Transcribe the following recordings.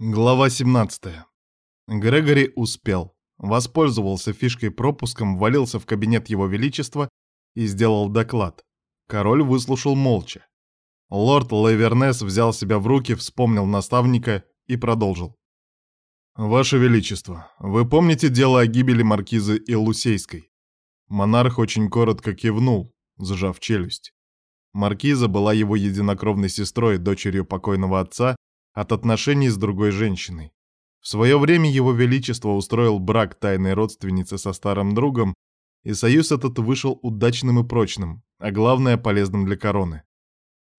Глава 17. Грегори успел. Воспользовался фишкой-пропуском, ввалился в кабинет Его Величества и сделал доклад. Король выслушал молча. Лорд Лавернес взял себя в руки, вспомнил наставника и продолжил. «Ваше Величество, вы помните дело о гибели маркизы Илусейской?» Монарх очень коротко кивнул, сжав челюсть. Маркиза была его единокровной сестрой, дочерью покойного отца от отношений с другой женщиной. В свое время его величество устроил брак тайной родственницы со старым другом, и союз этот вышел удачным и прочным, а главное полезным для короны.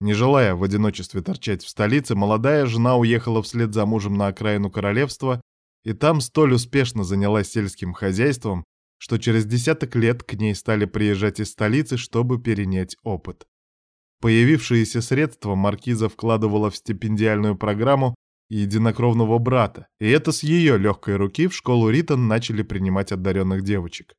Не желая в одиночестве торчать в столице, молодая жена уехала вслед за мужем на окраину королевства и там столь успешно занялась сельским хозяйством, что через десяток лет к ней стали приезжать из столицы, чтобы перенять опыт. Появившиеся средства маркиза вкладывала в стипендиальную программу единокровного брата, и это с ее легкой руки в школу Ритон начали принимать одаренных девочек.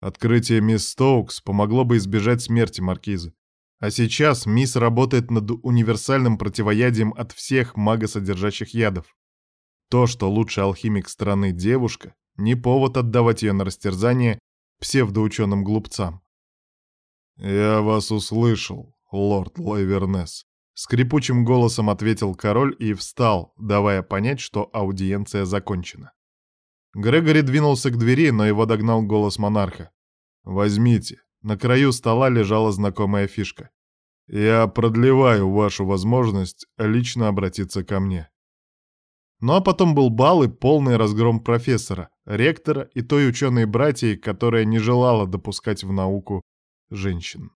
Открытие мисс Стоукс помогло бы избежать смерти маркизы. А сейчас мисс работает над универсальным противоядием от всех магосодержащих ядов. То, что лучший алхимик страны девушка, не повод отдавать ее на растерзание псевдоученым глупцам. «Я вас услышал», лорд Лайвернес. Скрипучим голосом ответил король и встал, давая понять, что аудиенция закончена. Грегори двинулся к двери, но его догнал голос монарха. «Возьмите». На краю стола лежала знакомая фишка. «Я продлеваю вашу возможность лично обратиться ко мне». Ну а потом был бал и полный разгром профессора, ректора и той ученой братьей, которая не желала допускать в науку женщин.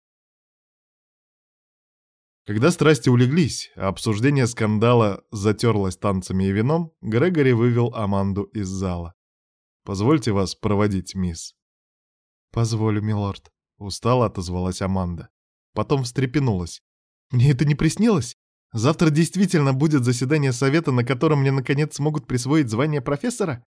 Когда страсти улеглись, а обсуждение скандала затерлось танцами и вином, Грегори вывел Аманду из зала. «Позвольте вас проводить, мисс». «Позволю, милорд», — устало отозвалась Аманда. Потом встрепенулась. «Мне это не приснилось? Завтра действительно будет заседание совета, на котором мне наконец смогут присвоить звание профессора?»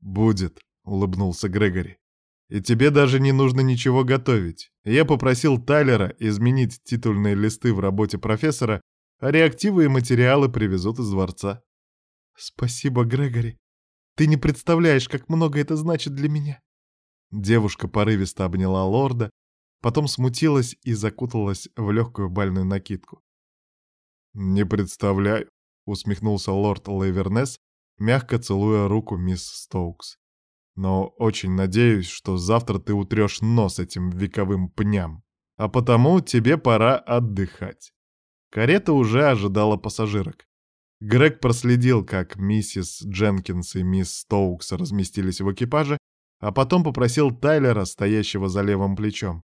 «Будет», — улыбнулся Грегори. И тебе даже не нужно ничего готовить. Я попросил Тайлера изменить титульные листы в работе профессора, а реактивы и материалы привезут из дворца. Спасибо, Грегори. Ты не представляешь, как много это значит для меня. Девушка порывисто обняла лорда, потом смутилась и закуталась в легкую бальную накидку. «Не представляю», — усмехнулся лорд Лейвернес, мягко целуя руку мисс Стоукс но очень надеюсь, что завтра ты утрешь нос этим вековым пням. А потому тебе пора отдыхать. Карета уже ожидала пассажирок. Грег проследил, как миссис Дженкинс и мисс Стоукс разместились в экипаже, а потом попросил Тайлера, стоящего за левым плечом.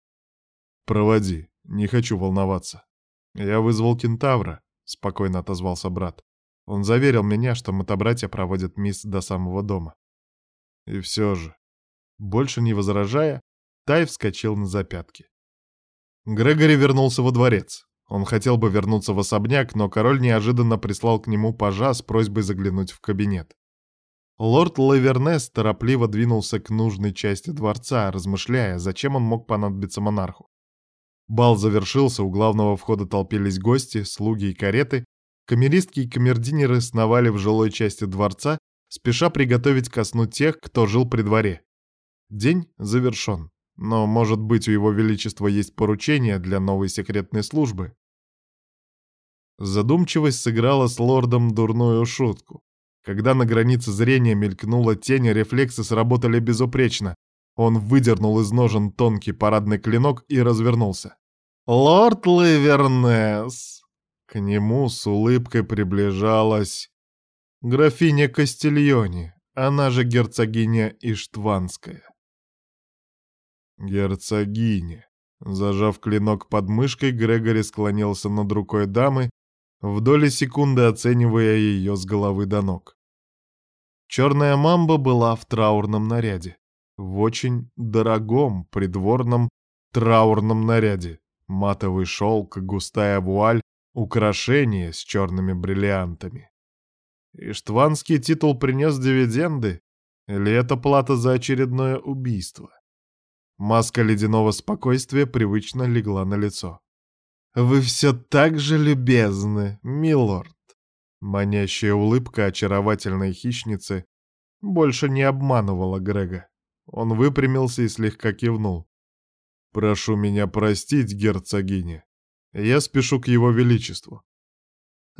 «Проводи, не хочу волноваться». «Я вызвал кентавра», — спокойно отозвался брат. Он заверил меня, что мотобратья проводят мисс до самого дома. И все же, больше не возражая, Тай вскочил на запятки. Грегори вернулся во дворец. Он хотел бы вернуться в особняк, но король неожиданно прислал к нему пажа с просьбой заглянуть в кабинет. Лорд Лавернес торопливо двинулся к нужной части дворца, размышляя, зачем он мог понадобиться монарху. Бал завершился, у главного входа толпились гости, слуги и кареты, камеристки и камердинеры сновали в жилой части дворца, спеша приготовить ко сну тех, кто жил при дворе. День завершен, но, может быть, у его величества есть поручение для новой секретной службы. Задумчивость сыграла с лордом дурную шутку. Когда на границе зрения мелькнула тень, рефлексы сработали безупречно. Он выдернул из ножен тонкий парадный клинок и развернулся. «Лорд Ливернес!» К нему с улыбкой приближалась Графиня Кастильони, она же герцогиня Иштванская. Герцогиня. Зажав клинок под мышкой, Грегори склонился над рукой дамы, в доли секунды оценивая ее с головы до ног. Черная мамба была в траурном наряде. В очень дорогом придворном траурном наряде. Матовый шелк, густая вуаль, украшения с черными бриллиантами. Иштванский титул принес дивиденды? Или это плата за очередное убийство? Маска ледяного спокойствия привычно легла на лицо. «Вы все так же любезны, милорд!» Манящая улыбка очаровательной хищницы больше не обманывала Грега. Он выпрямился и слегка кивнул. «Прошу меня простить, герцогиня. Я спешу к его величеству».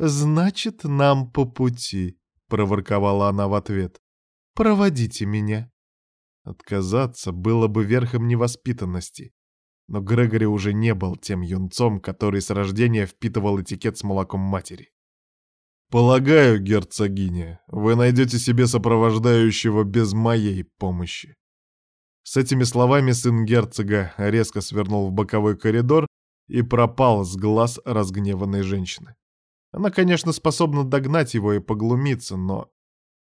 «Значит, нам по пути», — проворковала она в ответ. «Проводите меня». Отказаться было бы верхом невоспитанности. Но Грегори уже не был тем юнцом, который с рождения впитывал этикет с молоком матери. «Полагаю, герцогиня, вы найдете себе сопровождающего без моей помощи». С этими словами сын герцога резко свернул в боковой коридор и пропал с глаз разгневанной женщины. Она, конечно, способна догнать его и поглумиться, но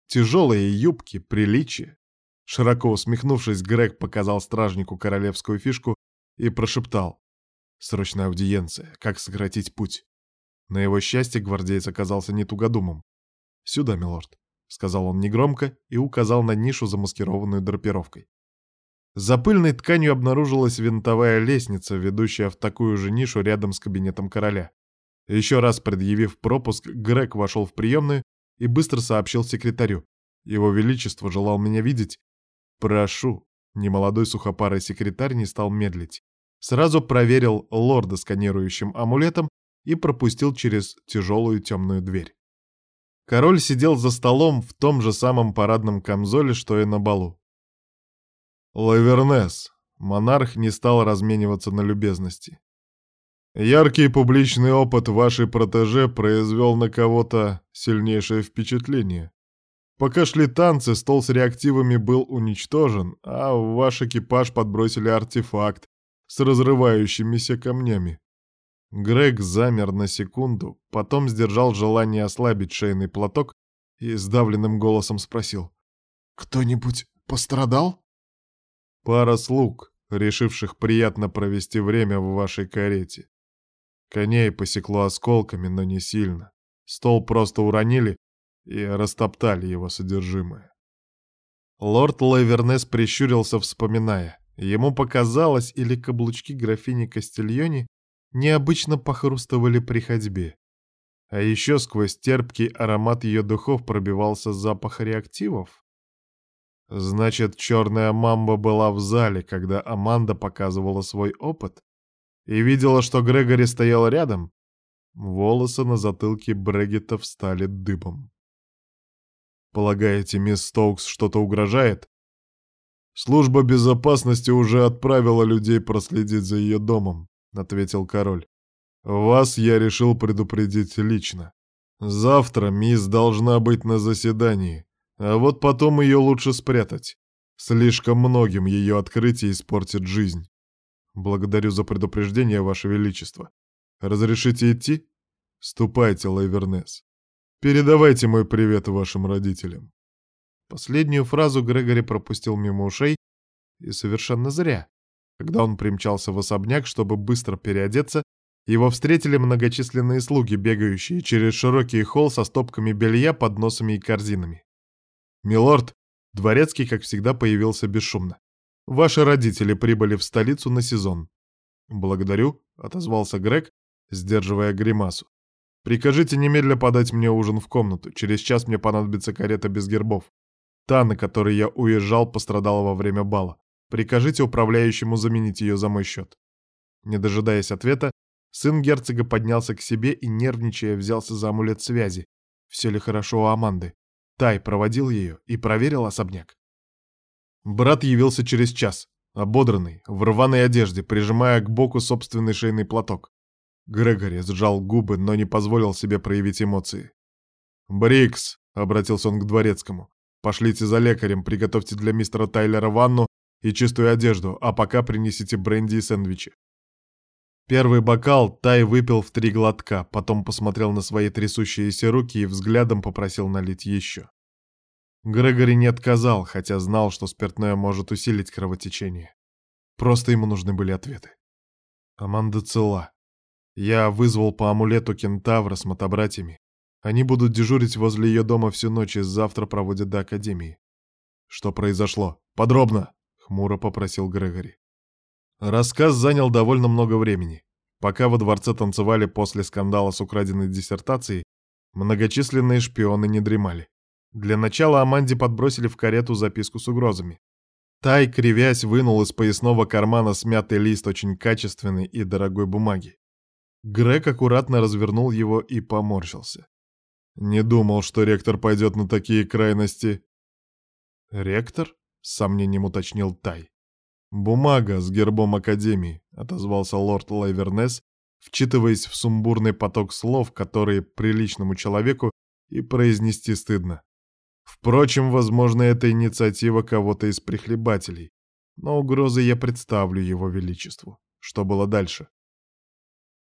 тяжелые юбки, приличие. Широко усмехнувшись, Грег показал стражнику королевскую фишку и прошептал. «Срочная аудиенция. Как сократить путь?» На его счастье гвардеец оказался не тугодумом. «Сюда, милорд», — сказал он негромко и указал на нишу, замаскированную драпировкой. За пыльной тканью обнаружилась винтовая лестница, ведущая в такую же нишу рядом с кабинетом короля. Еще раз предъявив пропуск, Грег вошел в приемную и быстро сообщил секретарю. «Его Величество желал меня видеть». «Прошу». Немолодой сухопарый секретарь не стал медлить. Сразу проверил лорда сканирующим амулетом и пропустил через тяжелую темную дверь. Король сидел за столом в том же самом парадном камзоле, что и на балу. Лавернес. Монарх не стал размениваться на любезности. Яркий публичный опыт вашей протеже произвел на кого-то сильнейшее впечатление. Пока шли танцы, стол с реактивами был уничтожен, а в ваш экипаж подбросили артефакт с разрывающимися камнями. Грег замер на секунду, потом сдержал желание ослабить шейный платок и сдавленным голосом спросил. «Кто-нибудь пострадал?» «Пара слуг, решивших приятно провести время в вашей карете. Коней посекло осколками, но не сильно. Стол просто уронили и растоптали его содержимое». Лорд Лавернес прищурился, вспоминая. Ему показалось, или каблучки графини Кастильони необычно похрустывали при ходьбе. А еще сквозь терпкий аромат ее духов пробивался запах реактивов. Значит, черная мамба была в зале, когда Аманда показывала свой опыт и видела, что Грегори стоял рядом. Волосы на затылке Брегета встали дыбом. «Полагаете, мисс Стоукс что-то угрожает?» «Служба безопасности уже отправила людей проследить за ее домом. — ответил король. «Вас я решил предупредить лично. Завтра мисс должна быть на заседании, а вот потом ее лучше спрятать. Слишком многим ее открытие испортит жизнь. Благодарю за предупреждение, Ваше Величество. Разрешите идти? Ступайте, Лайвернес. Передавайте мой привет вашим родителям». Последнюю фразу Грегори пропустил мимо ушей, и совершенно зря. Когда он примчался в особняк, чтобы быстро переодеться, его встретили многочисленные слуги, бегающие через широкий холл со стопками белья, подносами и корзинами. «Милорд!» Дворецкий, как всегда, появился бесшумно. «Ваши родители прибыли в столицу на сезон». «Благодарю», — отозвался Грег, сдерживая гримасу. «Прикажите немедля подать мне ужин в комнату. Через час мне понадобится карета без гербов. Та, на которой я уезжал, пострадала во время бала. Прикажите управляющему заменить ее за мой счет». Не дожидаясь ответа, сын герцога поднялся к себе и, нервничая, взялся за амулет связи. Все ли хорошо у Аманды? Тай проводил ее и проверил особняк. Брат явился через час, ободранный, в рваной одежде, прижимая к боку собственный шейный платок. Грегори сжал губы, но не позволил себе проявить эмоции. «Брикс», — обратился он к дворецкому, — «пошлите за лекарем, приготовьте для мистера Тайлера ванну и чистую одежду, а пока принесите бренди и сэндвичи. Первый бокал Тай выпил в три глотка, потом посмотрел на свои трясущиеся руки и взглядом попросил налить еще. Грегори не отказал, хотя знал, что спиртное может усилить кровотечение. Просто ему нужны были ответы. Аманда цела. Я вызвал по амулету кентавра с мотобратьями. Они будут дежурить возле ее дома всю ночь и завтра проводят до Академии. Что произошло? Подробно! хмуро попросил Грегори. Рассказ занял довольно много времени. Пока во дворце танцевали после скандала с украденной диссертацией, Многочисленные шпионы не дремали. Для начала Аманде подбросили в карету записку с угрозами. Тай, кривясь, вынул из поясного кармана смятый лист очень качественной и дорогой бумаги. Грег аккуратно развернул его и поморщился. Не думал, что ректор пойдет на такие крайности. «Ректор?» — с сомнением уточнил Тай. «Бумага с гербом Академии», — отозвался лорд Лайвернес, вчитываясь в сумбурный поток слов, которые приличному человеку и произнести стыдно. Впрочем, возможно, это инициатива кого-то из прихлебателей, но угрозы я представлю его величеству. Что было дальше?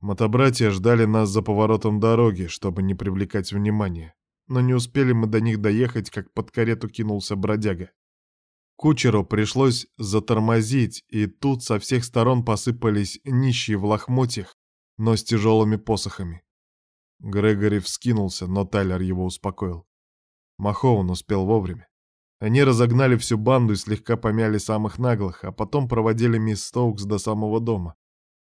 Мотобратья ждали нас за поворотом дороги, чтобы не привлекать внимания, но не успели мы до них доехать, как под карету кинулся бродяга. Кучеру пришлось затормозить, и тут со всех сторон посыпались нищие в лохмотьях, но с тяжелыми посохами. Грегори вскинулся, но Тайлер его успокоил. Махоун успел вовремя. Они разогнали всю банду и слегка помяли самых наглых, а потом проводили мисс Стоукс до самого дома.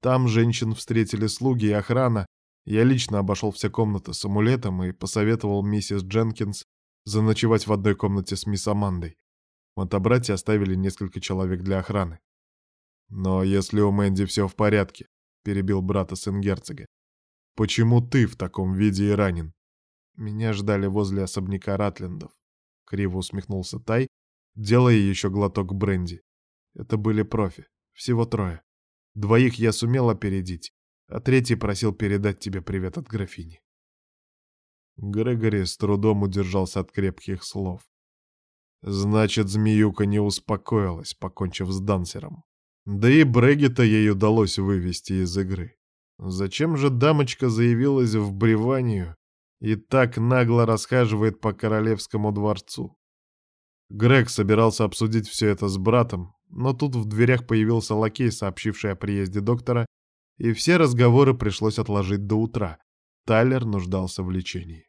Там женщин встретили слуги и охрана. Я лично обошел все комнаты с амулетом и посоветовал миссис Дженкинс заночевать в одной комнате с мисс Амандой. Мотобратья оставили несколько человек для охраны. «Но если у Мэнди все в порядке», — перебил брата сын герцога, — «почему ты в таком виде и ранен?» Меня ждали возле особняка Ратлендов. Криво усмехнулся Тай, делая еще глоток бренди. Это были профи. Всего трое. Двоих я сумел опередить, а третий просил передать тебе привет от графини. Грегори с трудом удержался от крепких слов. Значит, змеюка не успокоилась, покончив с дансером. Да и Брегита ей удалось вывести из игры. Зачем же дамочка заявилась в Бреванию и так нагло расхаживает по королевскому дворцу. Грег собирался обсудить все это с братом, но тут в дверях появился лакей, сообщивший о приезде доктора, и все разговоры пришлось отложить до утра. Тайлер нуждался в лечении.